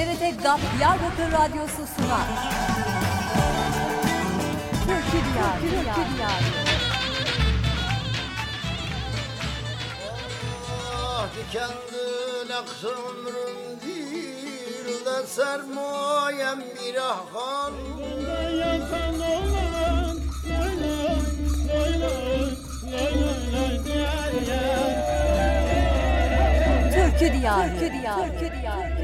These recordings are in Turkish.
TRT GAP Diyarbakır Radyosu sunar. Türkü Diyarı. Türkü Diyarı. Türkü Diyarı. Ah dikenli laks ömrüm de sermayem bir ahvan. Türkü Diyarı. Türkü Diyarı. Türkü Diyarı.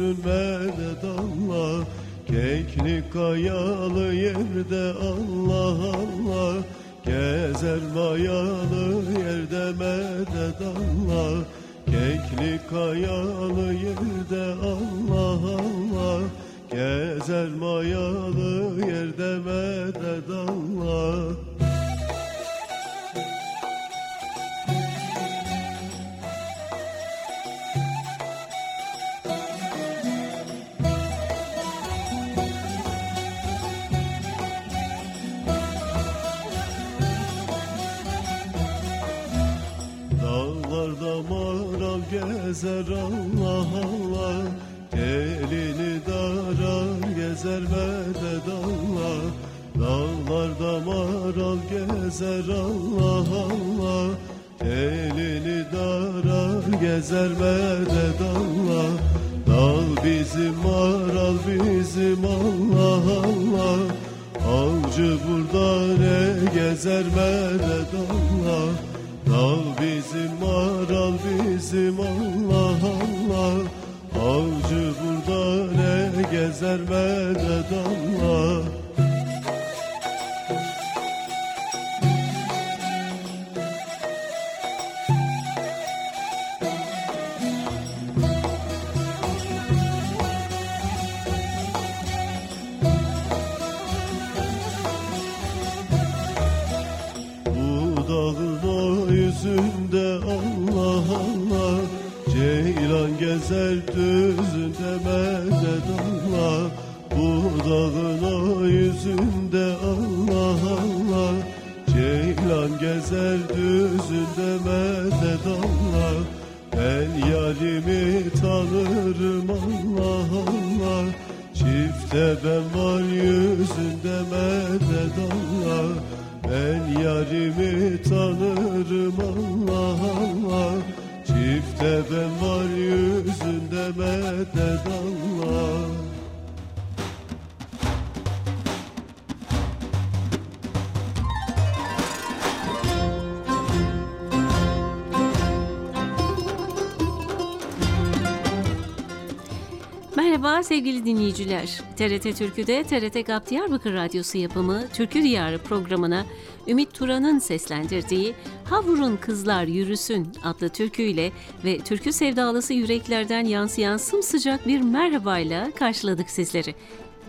Üzülme de dalla Kekli kayalı gezer Allah Allah. Elini darar gezer medet Allah. Dağlarda maral gezer Allah Allah. Elini darar gezer medet Allah. Dağ bizim maral bizim Allah Allah. Avcı burada ne gezer medet Allah gezer ve de damlar yarimi tanırım Allah Allah. Çifte ben var yüzünde medet Allah. Ben yarimi tanırım Allah Allah. Çifte ben var yüzünde medet Allah Merhaba sevgili dinleyiciler. TRT Türkü'de TRT GAP Diyarbakır Radyosu yapımı Türkü Diyarı programına Ümit Turan'ın seslendirdiği Havurun Kızlar Yürüsün adlı türküyle ve türkü sevdalısı yüreklerden yansıyan sımsıcak bir merhabayla karşıladık sizleri.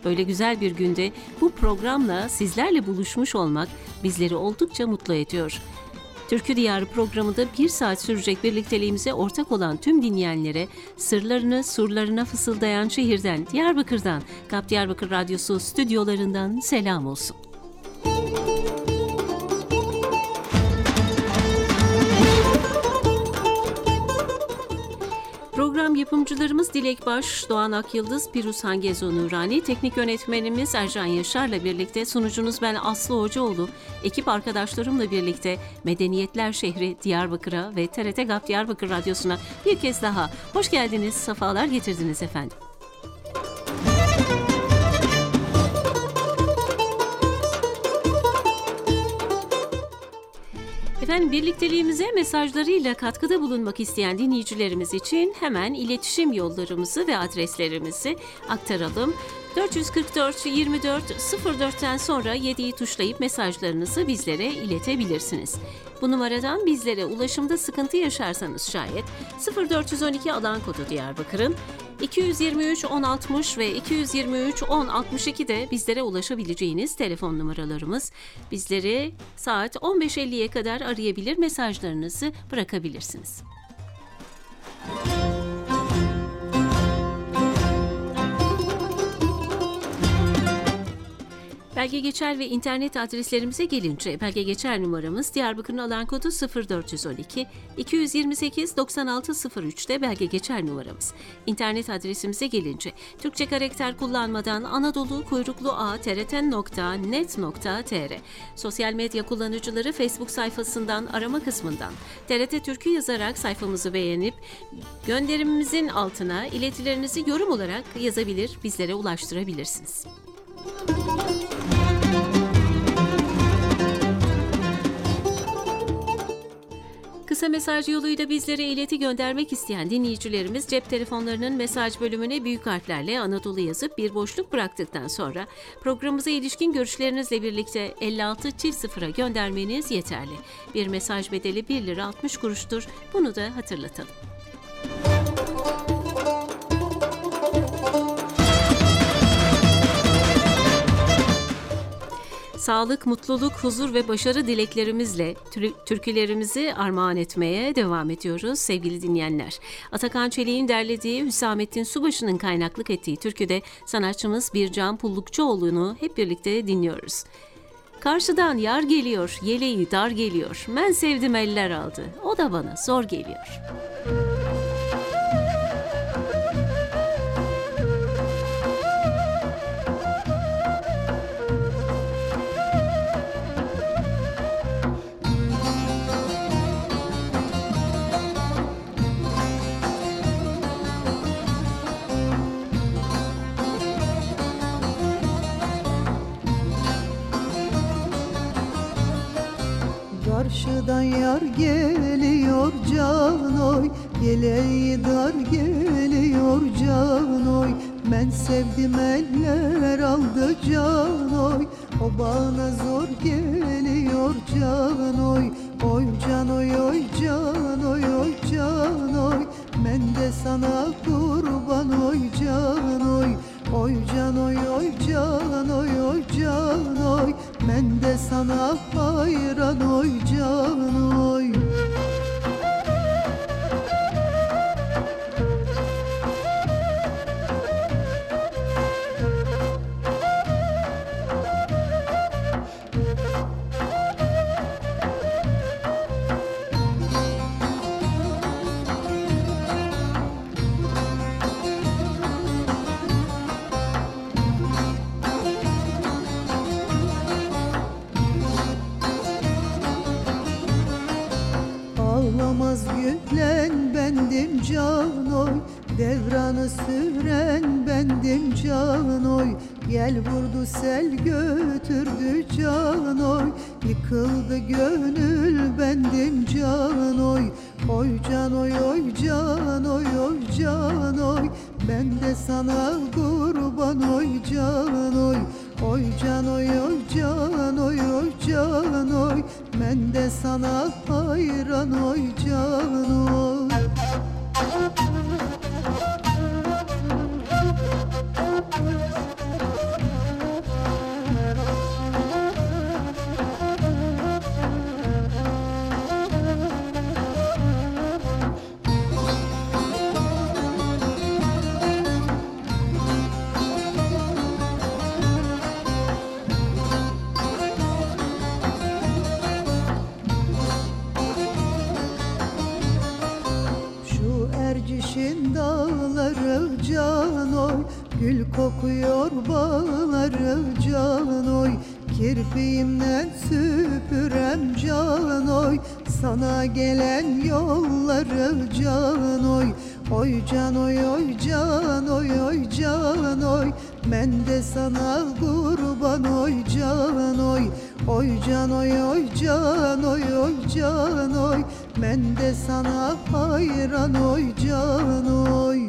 Böyle güzel bir günde bu programla sizlerle buluşmuş olmak bizleri oldukça mutlu ediyor. Türkü Diyarı programında bir saat sürecek birlikteliğimize ortak olan tüm dinleyenlere sırlarını surlarına fısıldayan şehirden, Diyarbakır'dan, Kap Diyarbakır Radyosu stüdyolarından selam olsun. Yapımcılarımız Dilek Baş, Doğan Akyıldız, Piruz Hangezo Nurani, teknik yönetmenimiz Ercan Yaşar'la birlikte sunucunuz ben Aslı Hocaoğlu, ekip arkadaşlarımla birlikte Medeniyetler Şehri Diyarbakır'a ve TRT GAP Diyarbakır Radyosu'na bir kez daha hoş geldiniz, sefalar getirdiniz efendim. Efendim birlikteliğimize mesajlarıyla katkıda bulunmak isteyen dinleyicilerimiz için hemen iletişim yollarımızı ve adreslerimizi aktaralım. 444 24 04'ten sonra 7'yi tuşlayıp mesajlarınızı bizlere iletebilirsiniz. Bu numaradan bizlere ulaşımda sıkıntı yaşarsanız şayet 0412 alan kodu Diyarbakır'ın 223 1060 ve 223 1062 de bizlere ulaşabileceğiniz telefon numaralarımız. Bizleri saat 15.50'ye kadar arayabilir mesajlarınızı bırakabilirsiniz. Belge geçer ve internet adreslerimize gelince belge geçer numaramız Diyarbakır'ın alan kodu 0412 228 9603'te belge geçer numaramız. İnternet adresimize gelince Türkçe karakter kullanmadan Anadolu kuyruklu ağ trt.net.tr Sosyal medya kullanıcıları Facebook sayfasından arama kısmından TRT Türkü yazarak sayfamızı beğenip gönderimimizin altına iletilerinizi yorum olarak yazabilir, bizlere ulaştırabilirsiniz. Kısa mesaj yoluyla bizlere ileti göndermek isteyen dinleyicilerimiz cep telefonlarının mesaj bölümüne büyük harflerle Anadolu yazıp bir boşluk bıraktıktan sonra programımıza ilişkin görüşlerinizle birlikte 56 çift sıfıra göndermeniz yeterli. Bir mesaj bedeli 1 lira 60 kuruştur. Bunu da hatırlatalım. Sağlık, mutluluk, huzur ve başarı dileklerimizle tür- türkülerimizi armağan etmeye devam ediyoruz sevgili dinleyenler. Atakan Çelik'in derlediği Hüsamettin Subaşı'nın kaynaklık ettiği türküde sanatçımız Bircan Pullukçuoğlu'nu hep birlikte dinliyoruz. Karşıdan yar geliyor, yeleği dar geliyor. Ben sevdim eller aldı. O da bana zor geliyor. Karşıdan yar geliyor can oy. Dar geliyor can oy. Ben sevdim eller aldı can oy. O bana zor geliyor can oy. Oy can oy oy can oy oy can oy. Ben de sana kurban oy can oy Oy can oy oy can oy oy can oy. Ben de sana hayran oy can oy sel götürdü can oy Yıkıldı gönül bendim can oy Oy can oy oy can oy oy can oy Ben de sana kurban oy can oy Oy can oy oy can oy oy can oy Ben de sana hayran oy can oy Kokuyor bağları can oy. Kirpiğimden süpürem can oy. Sana gelen yolları can oy. Oy can oy oy can oy oy can oy. Ben de sana kurban oy can oy. Oy can oy oy can oy oy can oy. Ben de sana hayran oy can oy.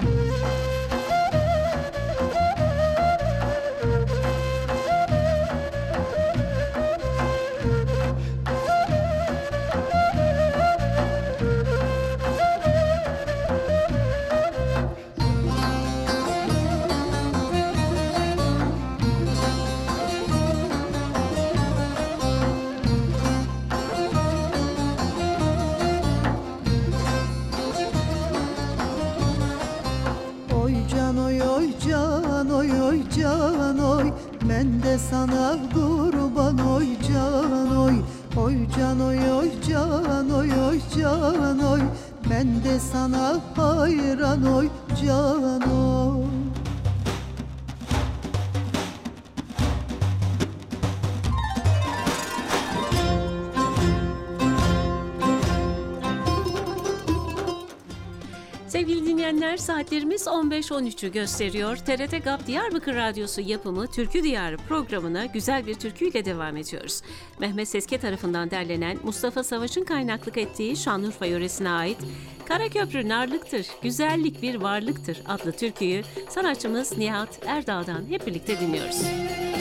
Sevgili dinleyenler saatlerimiz 15.13'ü gösteriyor. TRT GAP Diyarbakır Radyosu yapımı Türkü Diyarı programına güzel bir türküyle devam ediyoruz. Mehmet Seske tarafından derlenen Mustafa Savaş'ın kaynaklık ettiği Şanlıurfa yöresine ait Karaköprü Narlıktır, Güzellik Bir Varlıktır adlı türküyü sanatçımız Nihat Erdağ'dan hep birlikte dinliyoruz. Müzik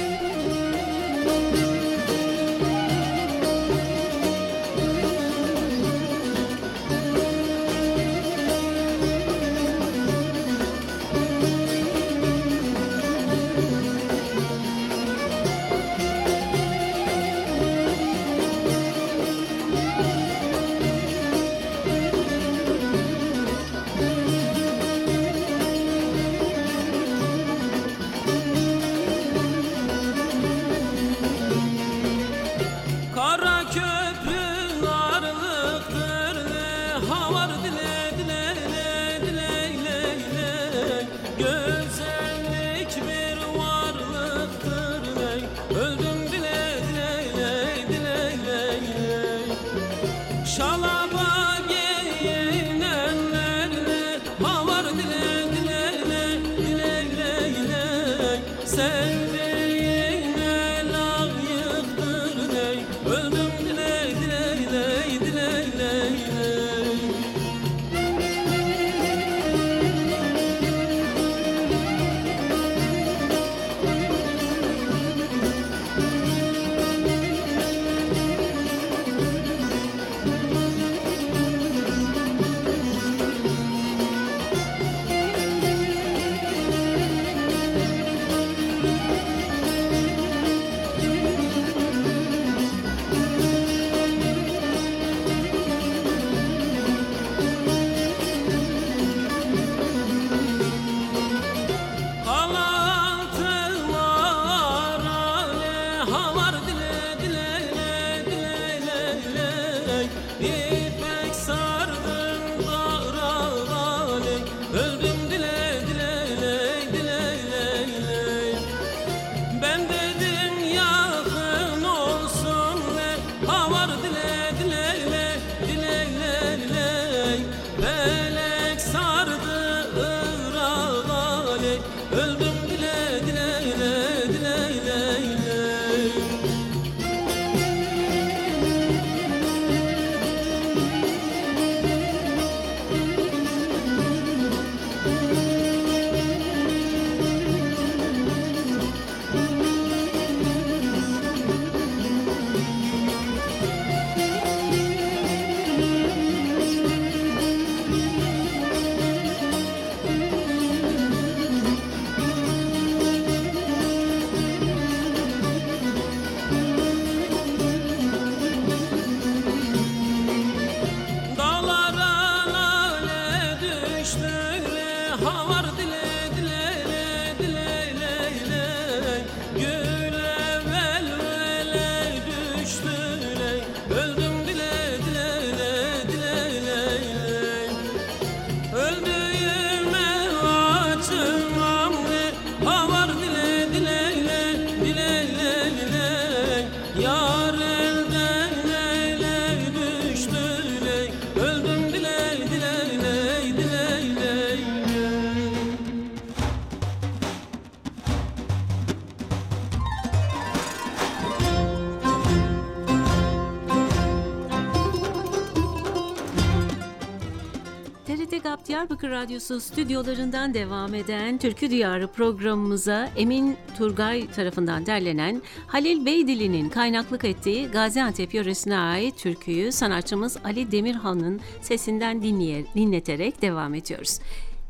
Radyosu stüdyolarından devam eden Türkü Diyarı programımıza Emin Turgay tarafından derlenen Halil Beydili'nin kaynaklık ettiği Gaziantep yöresine ait türküyü sanatçımız Ali Demirhan'ın sesinden dinleye, dinleterek devam ediyoruz.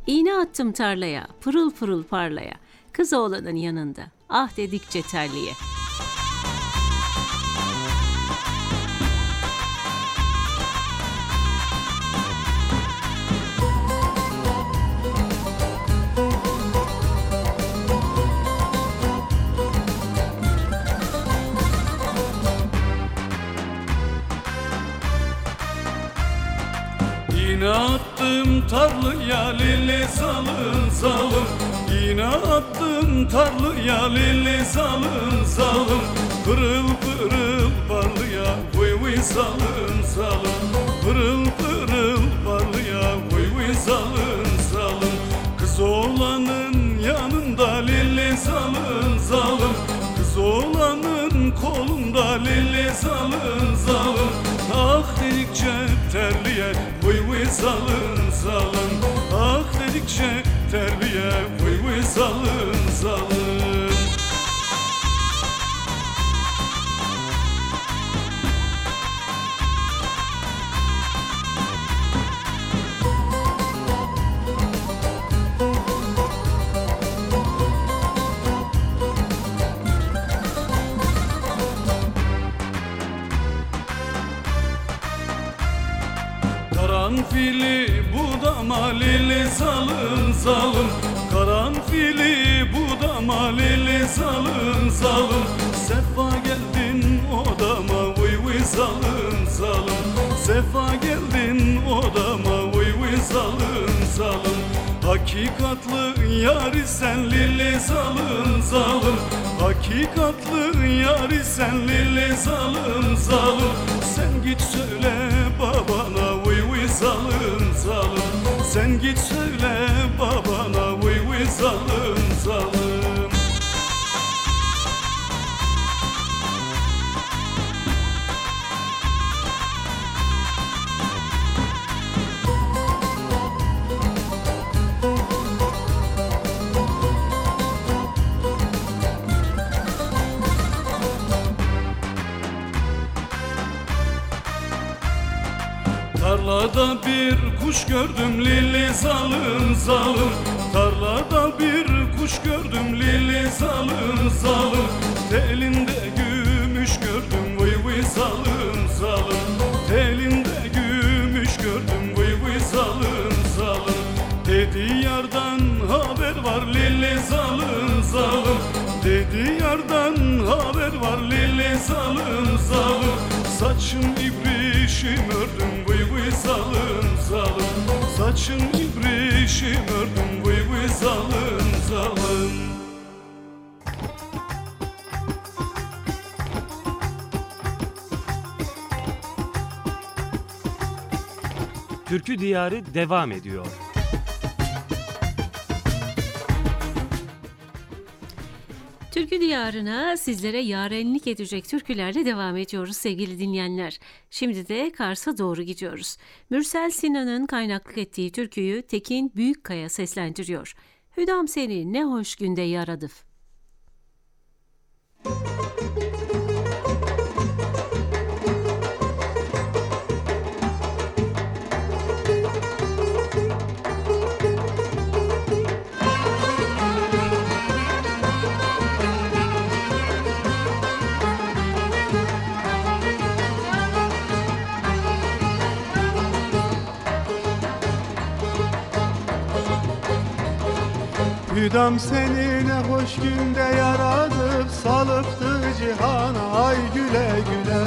İğne attım tarlaya, pırıl pırıl parlaya, kız oğlanın yanında, ah dedikçe terliye. Tarlıya lili salın salın. Yine attım tarlıya lili salın salın. Pırıl pırıl parlıya vıy vıy salın salın. Pırıl pırıl parlıya vıy vıy salın salın. Kız oğlanın yanında lili salın salın. Kız oğlanın kolunda lili salın salın. Ah dedikçe terliye vıy vıy salın Karanfili budama lili salın salın. Karanfili budama lili salın salın. Sefa geldin odama vıy vıy salın salın. Sefa geldin odama vıy vıy salın salın. Hakikatlı yari sen lili salın salın. Hakikatlı yari sen lili salın salın. Sen git söyle babana salın salın. Sen git söyle babana vıy vıy salın bir kuş gördüm lili salın salın Tarlada bir kuş gördüm lili salın salın Telinde gümüş gördüm vıy vıy salın salın Telinde gümüş gördüm vıy vıy salın salın Dedi yardan haber var lili salın salın Dedi yardan haber var lili salın salın Saçım ibrişim ördüm salın salın Saçım ibrişim ördüm vıy vıy salın salın Türkü Diyarı devam ediyor. Diyarına sizlere yarenlik edecek türkülerle devam ediyoruz sevgili dinleyenler. Şimdi de Kars'a doğru gidiyoruz. Mürsel Sinan'ın kaynaklık ettiği türküyü Tekin Büyükkaya seslendiriyor. Hüdam seni ne hoş günde yaradıf. Hüdam seni ne hoş günde yaradıp salıktı cihana ay güle güle.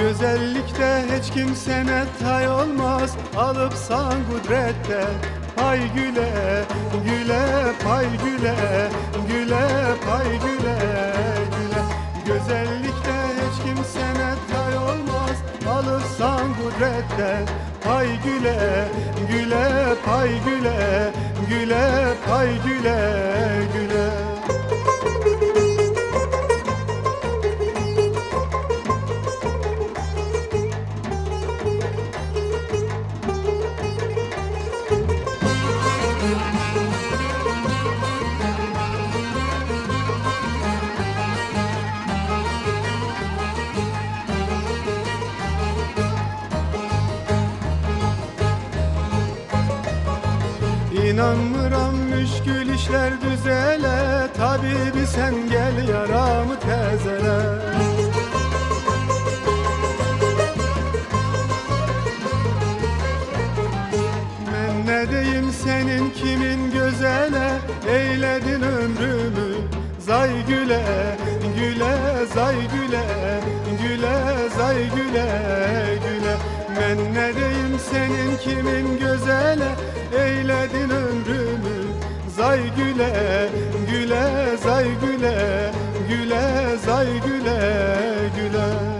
Güzellikte hiç kimsene tay olmaz Alıpsan kudrette Pay güle, güle, pay güle Güle, pay güle, güle. Güzellikte Kudrette Pay güle, güle, pay güle Güle, pay güle, güle işler düzele Tabibi sen gel yaramı tezele. Ben ne diyeyim senin kimin gözele Eyledin ömrümü zay güle Güle zay güle Güle zay güle güle. Ben ne diyeyim senin kimin gözele Eyledin ömrümü zay güle Güle zay güle Güle zay güle güle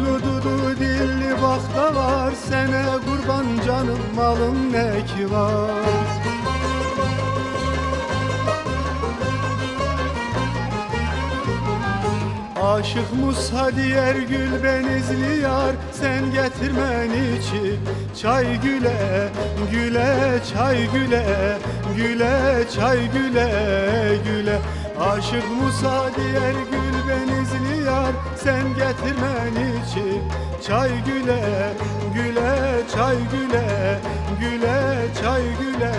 Uca boylu dudu dilli var Sene kurban canım malım ne ki var? Aşık Musa diğer gül benizli yar Sen getirmen içi çay güle Güle çay güle Güle çay güle güle. Aşık Musa diğer gül yar Sen getirmen içi çay güle Güle çay güle Güle çay güle